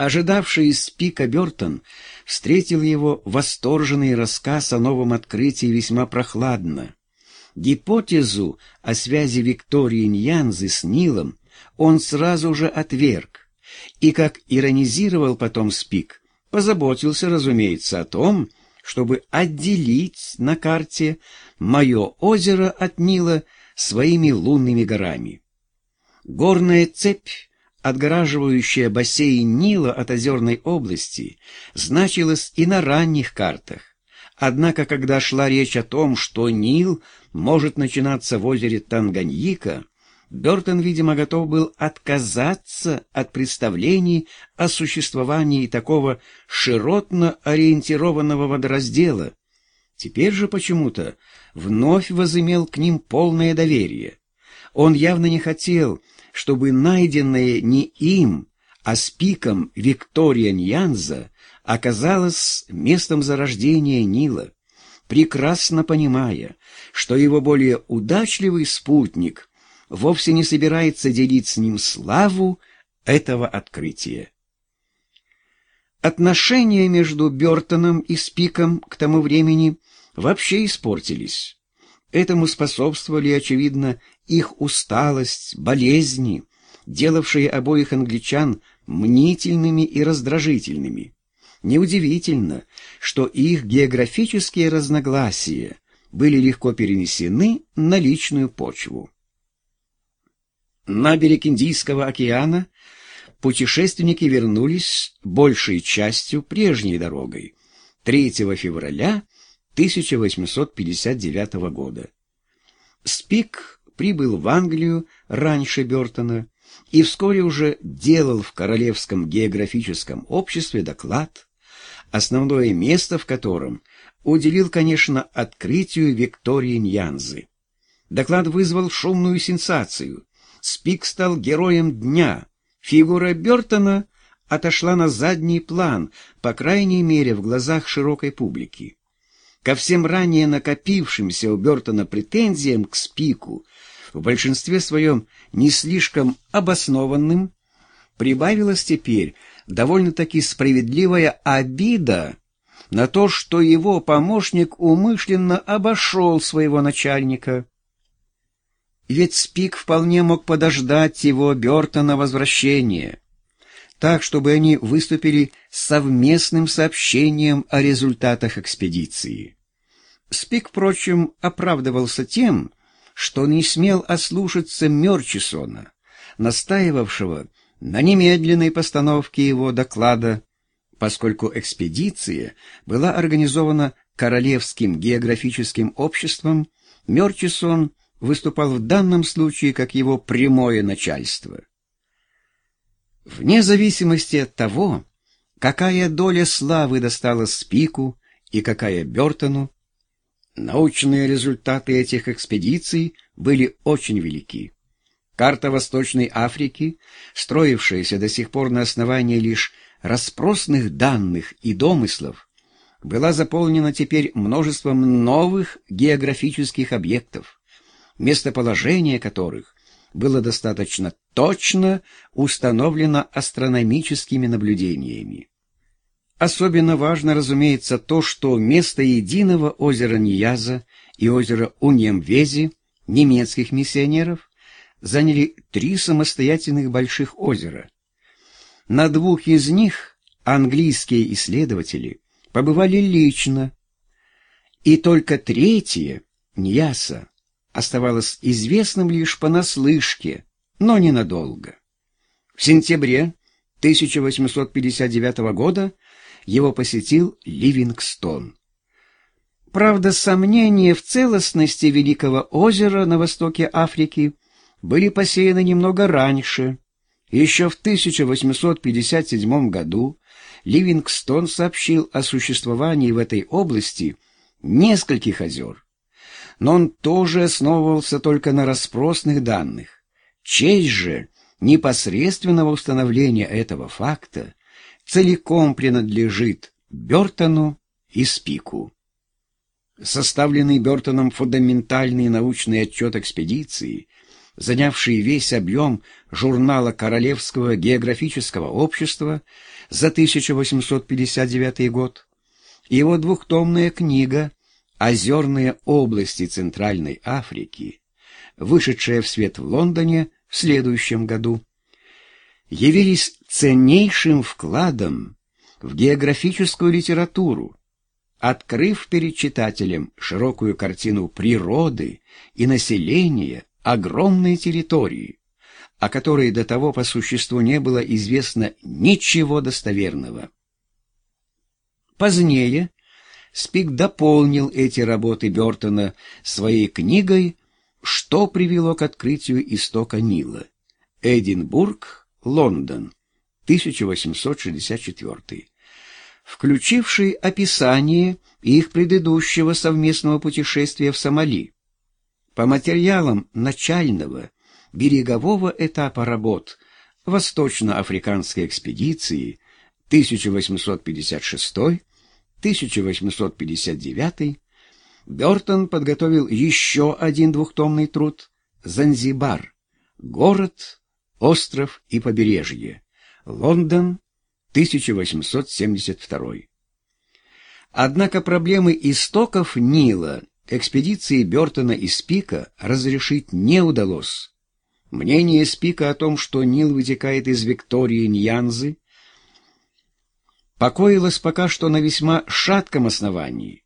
Ожидавший из Спика Бертон встретил его восторженный рассказ о новом открытии весьма прохладно. Гипотезу о связи Виктории Ньянзы с Нилом он сразу же отверг, и, как иронизировал потом Спик, позаботился, разумеется, о том, чтобы отделить на карте мое озеро от Нила своими лунными горами. Горная цепь, отгораживающая бассейн Нила от озерной области, значилась и на ранних картах. Однако, когда шла речь о том, что Нил может начинаться в озере Танганьика, Бертон, видимо, готов был отказаться от представлений о существовании такого широтно ориентированного водораздела. Теперь же почему-то вновь возымел к ним полное доверие. Он явно не хотел, чтобы найденное не им, а с пиком Виктория Ньянза оказалось местом зарождения Нила, прекрасно понимая, что его более удачливый спутник — вовсе не собирается делить с ним славу этого открытия. Отношения между Бертоном и Спиком к тому времени вообще испортились. Этому способствовали, очевидно, их усталость, болезни, делавшие обоих англичан мнительными и раздражительными. Неудивительно, что их географические разногласия были легко перенесены на личную почву. На берег Индийского океана путешественники вернулись большей частью прежней дорогой 3 февраля 1859 года. Спик прибыл в Англию раньше Бертона и вскоре уже делал в Королевском географическом обществе доклад, основное место в котором уделил, конечно, открытию Виктории Ньянзы. Доклад вызвал шумную сенсацию. Спик стал героем дня. Фигура Бертона отошла на задний план, по крайней мере, в глазах широкой публики. Ко всем ранее накопившимся у Бертона претензиям к Спику, в большинстве своем не слишком обоснованным, прибавилась теперь довольно-таки справедливая обида на то, что его помощник умышленно обошел своего начальника. Ведь Спик вполне мог подождать его Бертона возвращения, так, чтобы они выступили совместным сообщением о результатах экспедиции. Спик, впрочем, оправдывался тем, что не смел ослушаться Мерчисона, настаивавшего на немедленной постановке его доклада, поскольку экспедиция была организована Королевским географическим обществом, Мерчисон выступал в данном случае как его прямое начальство. Вне зависимости от того, какая доля славы досталась Спику и какая Бертону, научные результаты этих экспедиций были очень велики. Карта Восточной Африки, строившаяся до сих пор на основании лишь распросных данных и домыслов, была заполнена теперь множеством новых географических объектов местоположение которых было достаточно точно установлено астрономическими наблюдениями. Особенно важно, разумеется, то, что место единого озера Нияза и озера Уньямвези немецких миссионеров заняли три самостоятельных больших озера. На двух из них английские исследователи побывали лично, и только третье, Ньяса, оставалось известным лишь понаслышке, но ненадолго. В сентябре 1859 года его посетил Ливингстон. Правда, сомнения в целостности Великого озера на востоке Африки были посеяны немного раньше. Еще в 1857 году Ливингстон сообщил о существовании в этой области нескольких озер, но он тоже основывался только на распросных данных. Честь же непосредственного установления этого факта целиком принадлежит Бертону и Спику. Составленный Бертоном фундаментальный научный отчет экспедиции занявший весь объем журнала Королевского географического общества за 1859 год, его двухтомная книга «Озерные области Центральной Африки», вышедшая в свет в Лондоне в следующем году, явились ценнейшим вкладом в географическую литературу, открыв перед читателем широкую картину природы и населения огромной территории, о которой до того по существу не было известно ничего достоверного. Позднее Спик дополнил эти работы Бертона своей книгой «Что привело к открытию истока Нила?» Эдинбург, Лондон, 1864 включивший описание их предыдущего совместного путешествия в Сомали. По материалам начального берегового этапа работ Восточно-Африканской экспедиции 1856-1859 Бертон подготовил еще один двухтомный труд «Занзибар. Город, остров и побережье. Лондон, 1872. Однако проблемы истоков Нила экспедиции Бертона и Спика разрешить не удалось. Мнение Спика о том, что Нил вытекает из Виктории Ньянзы, покоилось пока что на весьма шатком основании.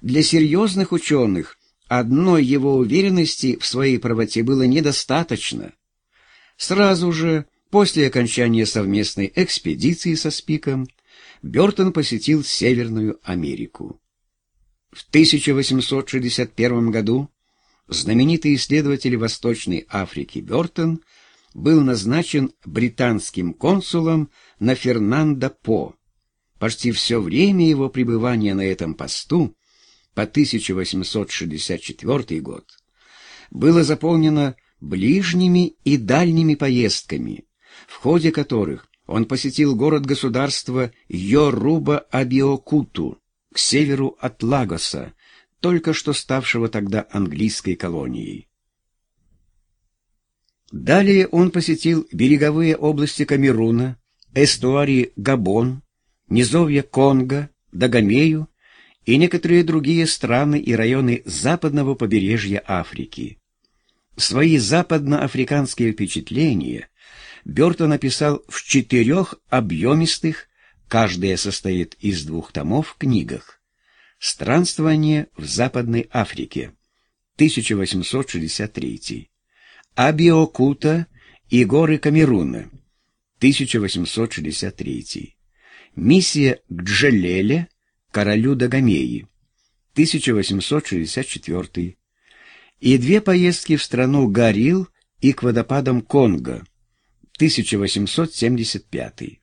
Для серьезных ученых одной его уверенности в своей правоте было недостаточно. Сразу же После окончания совместной экспедиции со Спиком Бертон посетил Северную Америку. В 1861 году знаменитый исследователь Восточной Африки Бертон был назначен британским консулом на Фернандо По. Почти все время его пребывания на этом посту по 1864 год было заполнено ближними и дальними поездками, в ходе которых он посетил город-государство Йоруба-Абиокуту к северу от Лагоса, только что ставшего тогда английской колонией. Далее он посетил береговые области Камеруна, эстуарии Габон, низовья Конго, Дагомею и некоторые другие страны и районы западного побережья Африки. Свои западноафриканские впечатления Бертон написал в четырех объемистых, каждая состоит из двух томов, книгах. «Странствование в Западной Африке», 1863. «Абиокута и горы Камеруна», 1863. «Миссия к Джелеле, королю Дагомеи», 1864. И две поездки в страну Гарил и к водопадам Конго, 1875.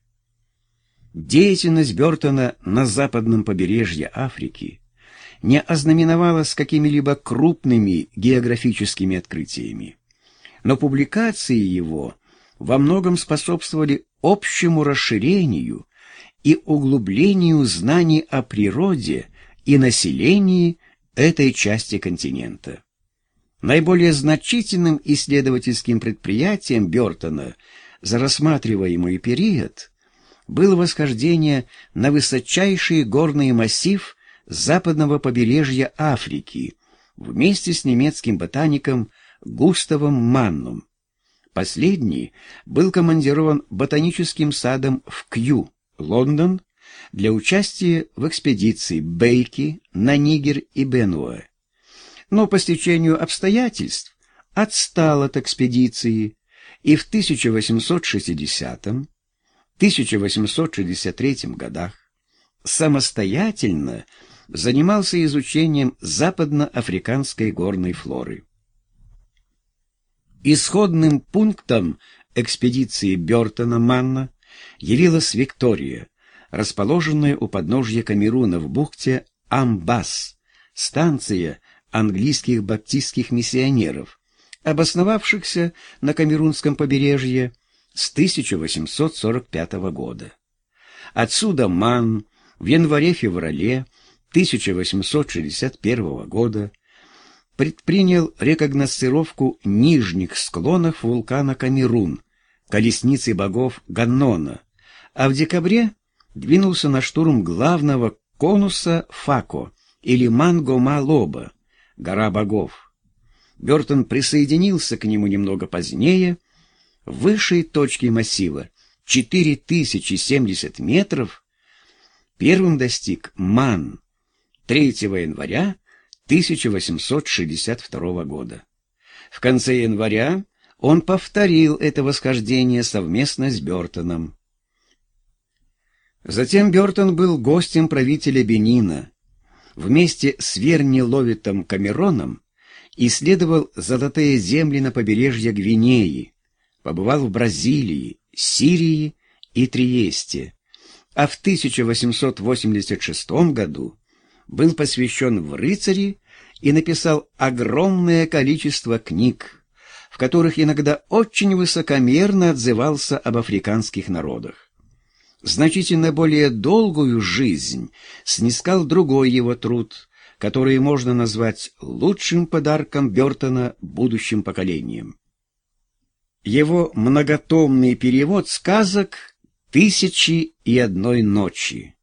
Деятельность Бертона на западном побережье Африки не ознаменовалась какими-либо крупными географическими открытиями, но публикации его во многом способствовали общему расширению и углублению знаний о природе и населении этой части континента. Наиболее значительным исследовательским предприятием Бертона – за рассматриваемый период было восхождение на высочайший горный массив западного побережья Африки вместе с немецким ботаником Густавом Манном. Последний был командирован ботаническим садом в Кью, Лондон, для участия в экспедиции Бейки на Нигер и Бенуэ. Но по стечению обстоятельств отстал от экспедиции, и в 1860-1863 годах самостоятельно занимался изучением западноафриканской горной флоры. Исходным пунктом экспедиции Бертона Манна явилась Виктория, расположенная у подножья Камеруна в бухте Амбас, станция английских баптистских миссионеров, обосновавшихся на Камерунском побережье с 1845 года. Отсюда Ман в январе-феврале 1861 года предпринял рекогносцировку нижних склонов вулкана Камерун, колесницы богов Ганнона, а в декабре двинулся на штурм главного конуса Фако или Мангома-Лоба, гора богов. Бертон присоединился к нему немного позднее, в высшей точке массива, 4070 метров, первым достиг Ман 3 января 1862 года. В конце января он повторил это восхождение совместно с Бертоном. Затем Бертон был гостем правителя Бенина. Вместе с Верни Ловитом Камероном исследовал золотые земли на побережье Гвинеи, побывал в Бразилии, Сирии и Триесте, а в 1886 году был посвящен в рыцари и написал огромное количество книг, которых иногда очень высокомерно отзывался об африканских народах. Значительно более долгую жизнь снискал другой его труд, который можно назвать лучшим подарком Бертона будущим поколениям. Его многотомный перевод сказок «Тысячи и одной ночи»